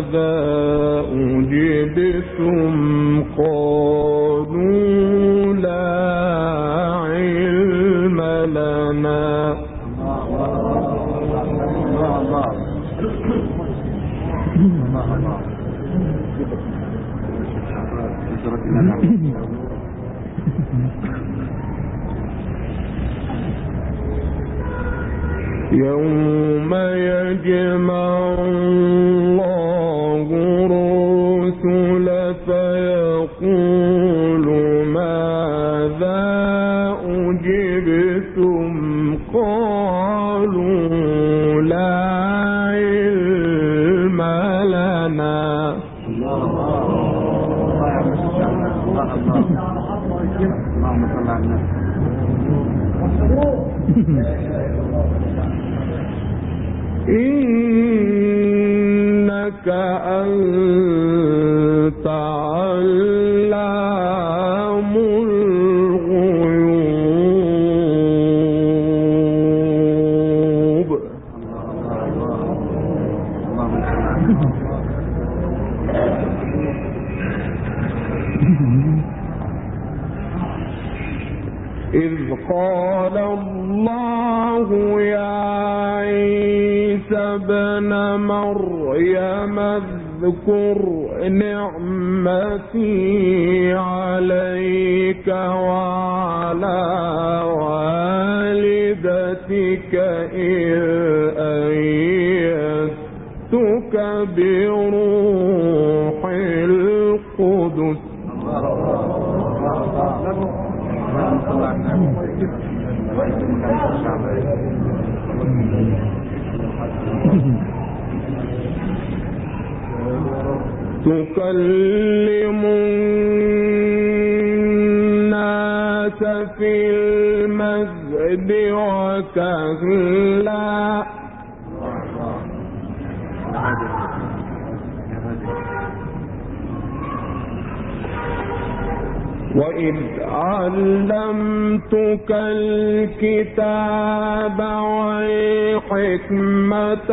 ماذا أجبتم؟ قالوا لا علم لنا. يوم أنت اذكر نعمتي. تكلم الناس في المسجد وكهلا. وإذ علمتك الكتاب والحكمة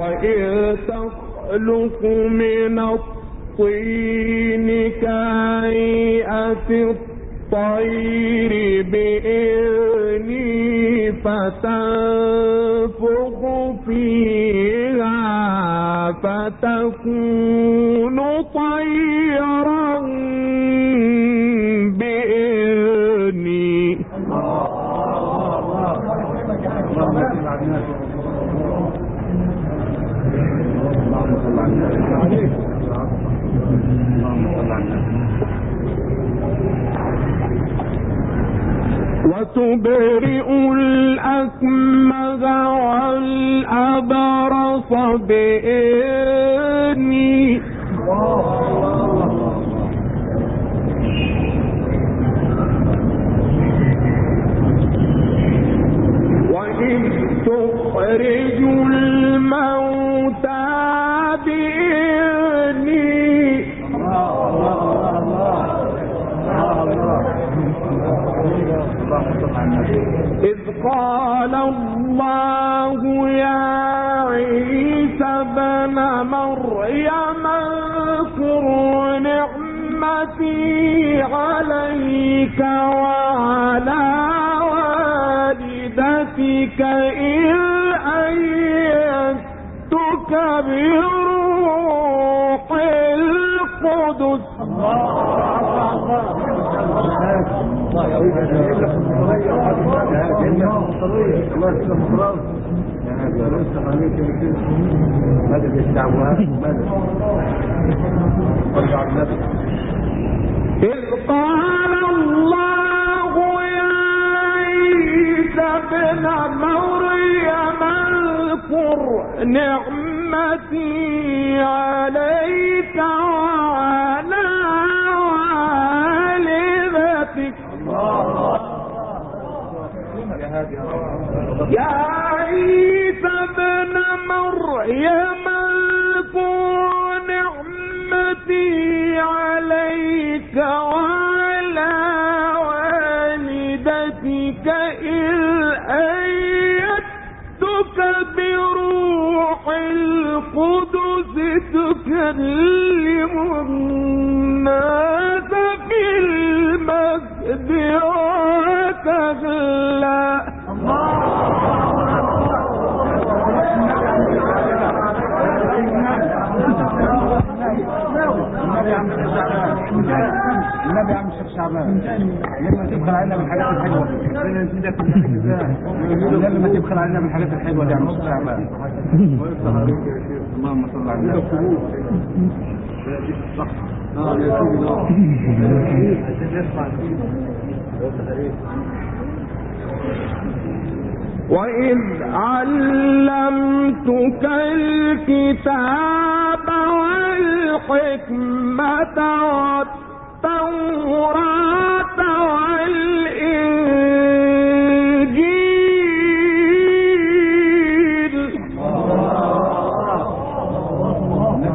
وإذ تخلق من الطين كهيئة الطير بإذني فتنفخ فيها فتكون طيرا وتبرئ الأكمه والأبرص بإذني وإذ تخرج قال الله يا عيسى ابن مريم اذكر نعمتي عليك وعلى والدتك إذ أيدتك بروح القدس. إذ قال الله يا عيسى ابن مريم اذكر نعمتي عليك يا عيسى ابن مريم اذكر نعمتي عليك وعلى والدتك إذ أيدتك بروح القدس تكلم الناس في المسجد وكهلا يا عم الشيخ شعبان يا عم الشيخ شعبان لما تبخل علينا بالحاجات الحلوه النبي ما تبخل علينا بالحاجات الحلوه يا عم الشيخ شعبان اللهم صل على النبي وإذ علمتك الكتاب والحكمة والتوراة والإنجيل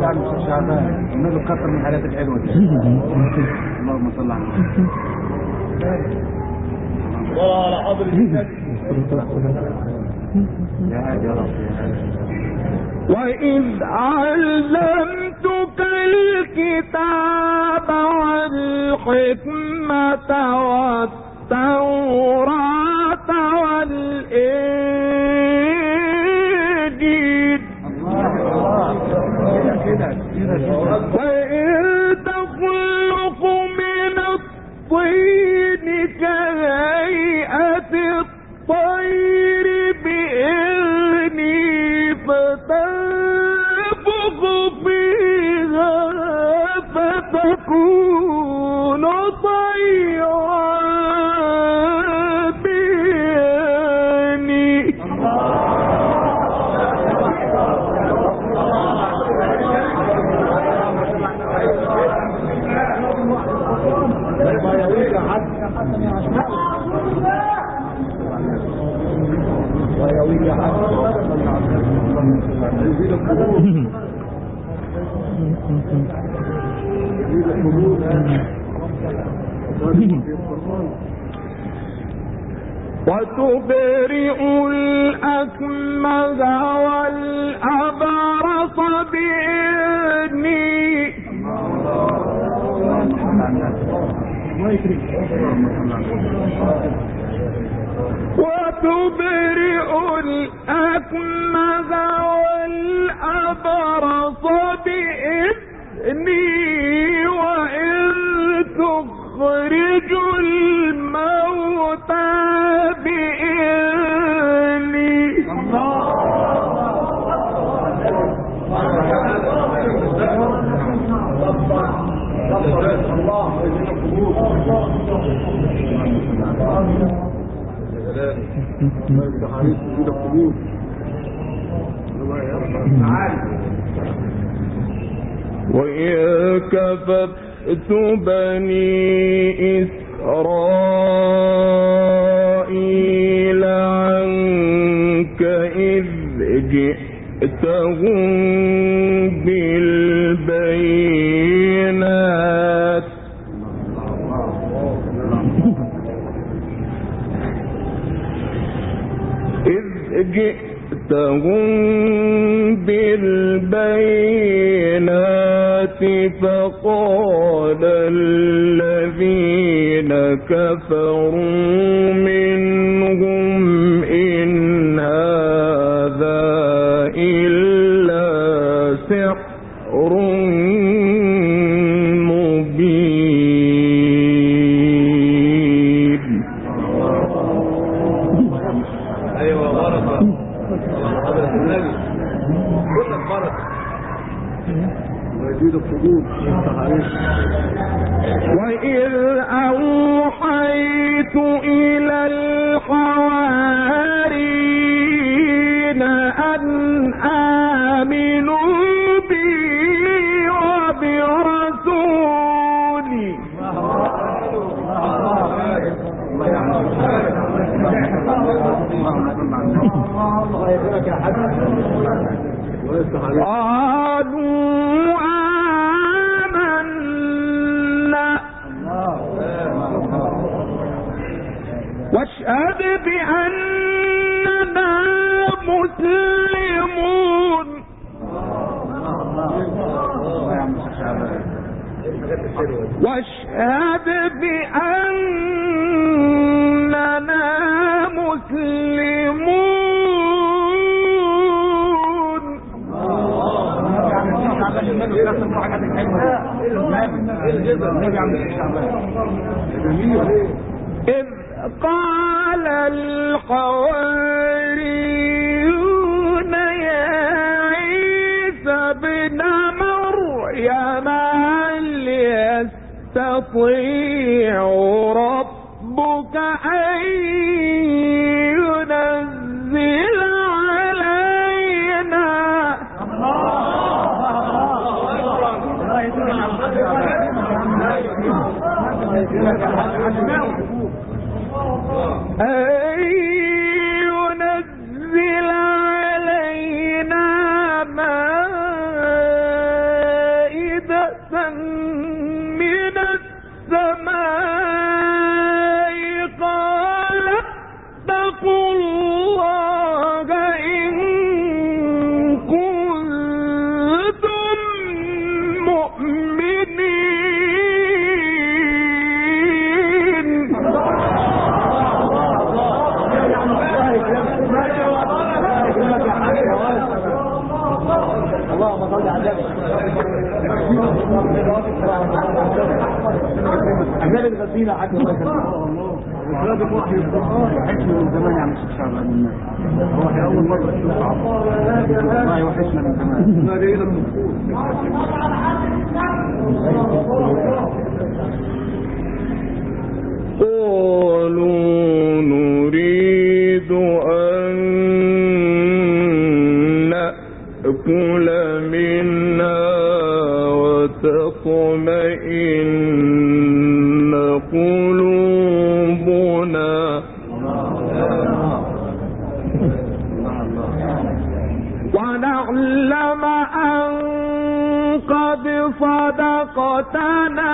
عم الشيخ شعبان النبي كثر من الحاجات الحلوه دي اللهم صل على النبي وإذ علمتك الكتاب والحكمة والتوراة والإنجيل وتبرئ الأكمه والأبرص بإذني. وتبرئ الأكمه والأبرص بإذني. وإن تخرج الموتى وإذ بني إسرائيل عنك إذ جئتهم جئتهم إذ قال الحواريون يا عيسى ابن مريم هل يستطيع ربك أن ينزل اے غزينا حاجة الله يكرمك راجل واحد وحشنا من زمان يا عم الشيخ شعبان هو إحنا أول مرة نشوف والله وحشنا من زمان. ونعلم أن قد صدقتنا.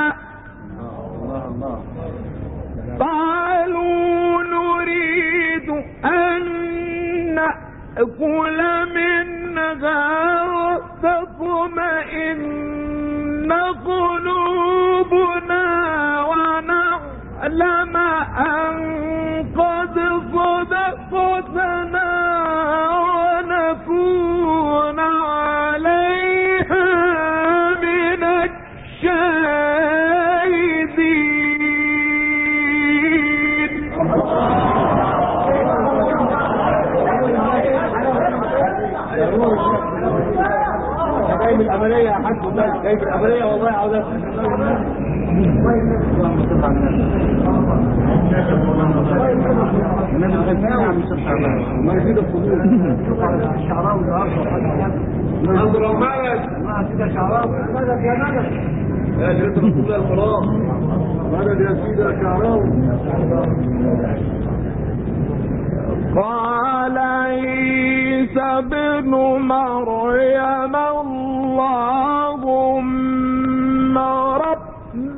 قالوا نريد أن نأكل منها وتطمئن قلوبنا ونعلم أن الله قال عيسى ابن مريم اللهم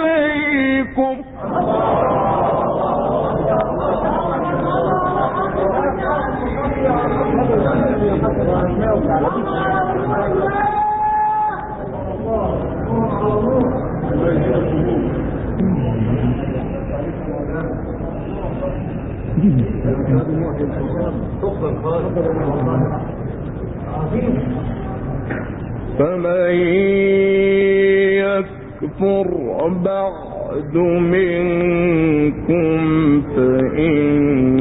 عليكم. فمن يكفر بعد منكم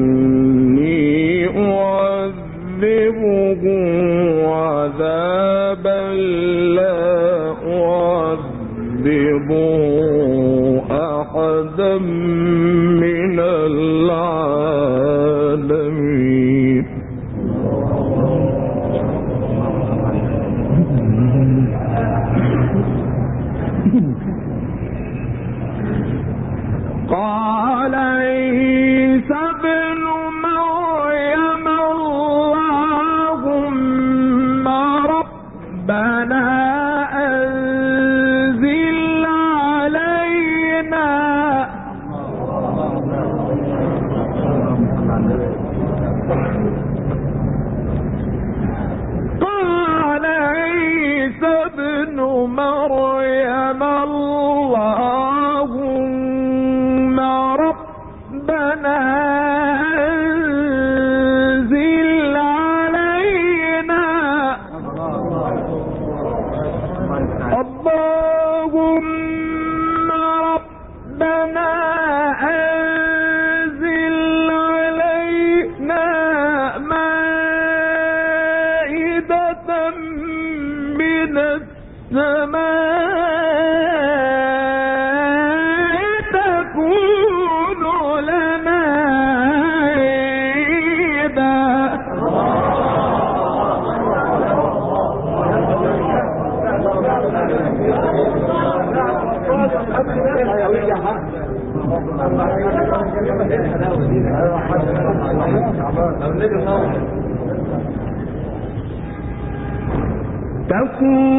فإني أعذبه عذابا لا أعذبه أحدا تكون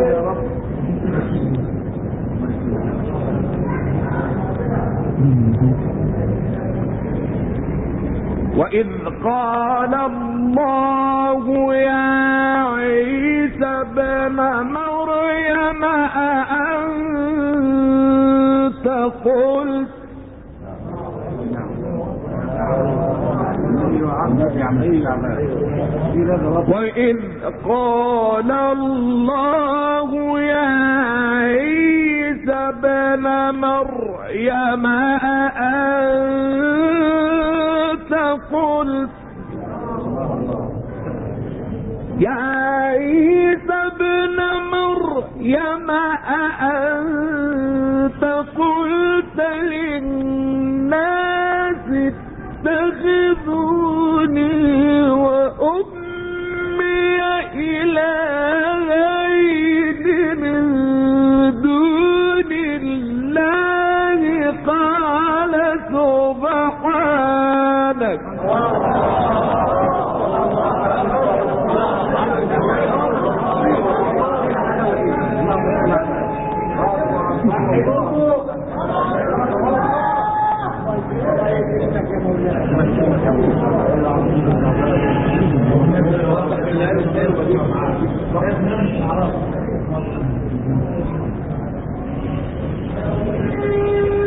يا رب وإذ قال الله يا عيسى ابن مريم أأنت قلت وإذ قال الله يا عيسى ابن مريم أأنت قلت يا عيسى ابن مريم أأنت قلت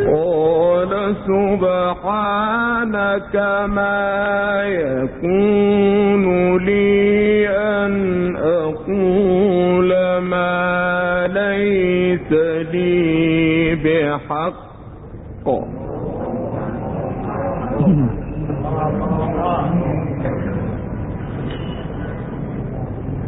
قال سبحانك ما يكون لي أن أقول ما ليس لي بحق إن كنت قلته فقد علمته تعلم ما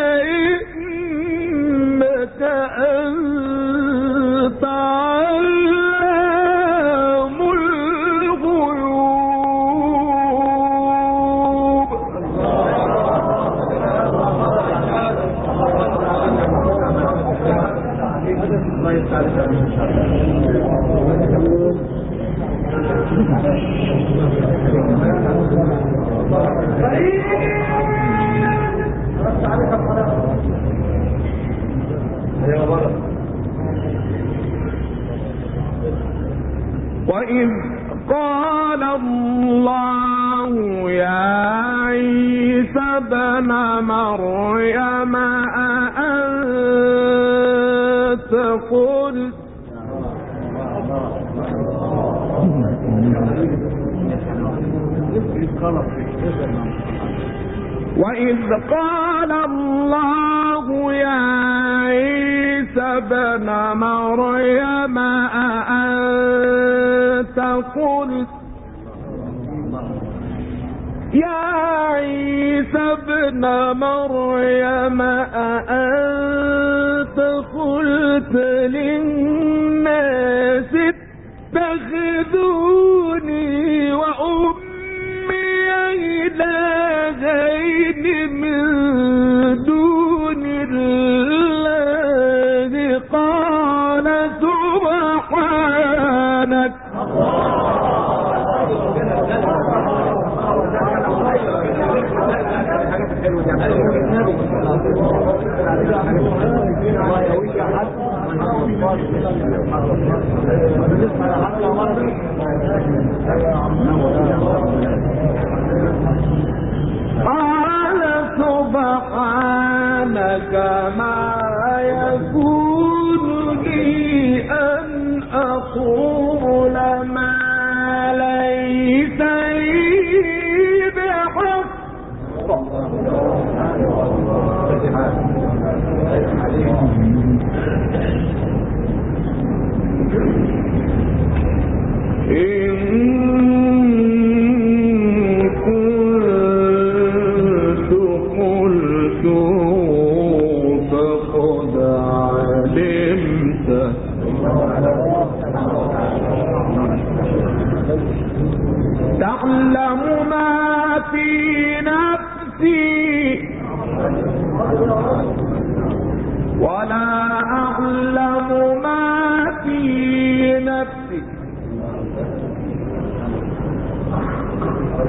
نفسك ابن مريم أأنت قلت؟ يا عيسى ابن مريم أأنت قال سبحانك ما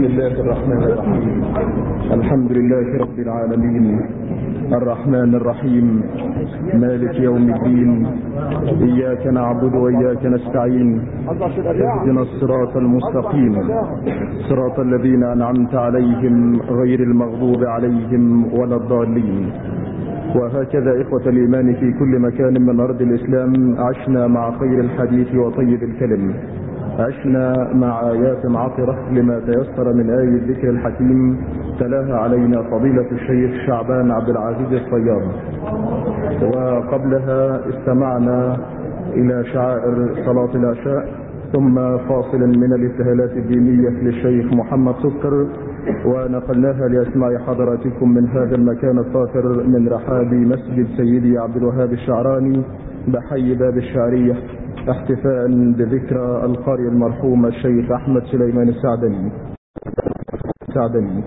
بسم الله الرحمن الرحيم. الحمد لله رب العالمين. الرحمن الرحيم. مالك يوم الدين. إياك نعبد وإياك نستعين. اهدنا الصراط المستقيم. صراط الذين أنعمت عليهم غير المغضوب عليهم ولا الضالين. وهكذا إخوة الإيمان في كل مكان من أرض الإسلام عشنا مع خير الحديث وطيب الكلم. عشنا مع آيات عطرة لما تيسر من آية الذكر الحكيم. تلاها علينا فضيلة الشيخ شعبان عبد العزيز الطيار وقبلها استمعنا إلى شعائر صلاة العشاء ثم فاصلا من الابتهالات الدينية للشيخ محمد سكر ونقلناها لأسماع حضراتكم من هذا المكان الطاهر من رحاب مسجد سيدي عبد الوهاب الشعراني. بحي باب الشعرية احتفاء بذكرى القارئ المرحوم الشيخ أحمد سليمان السعدني. السعدني.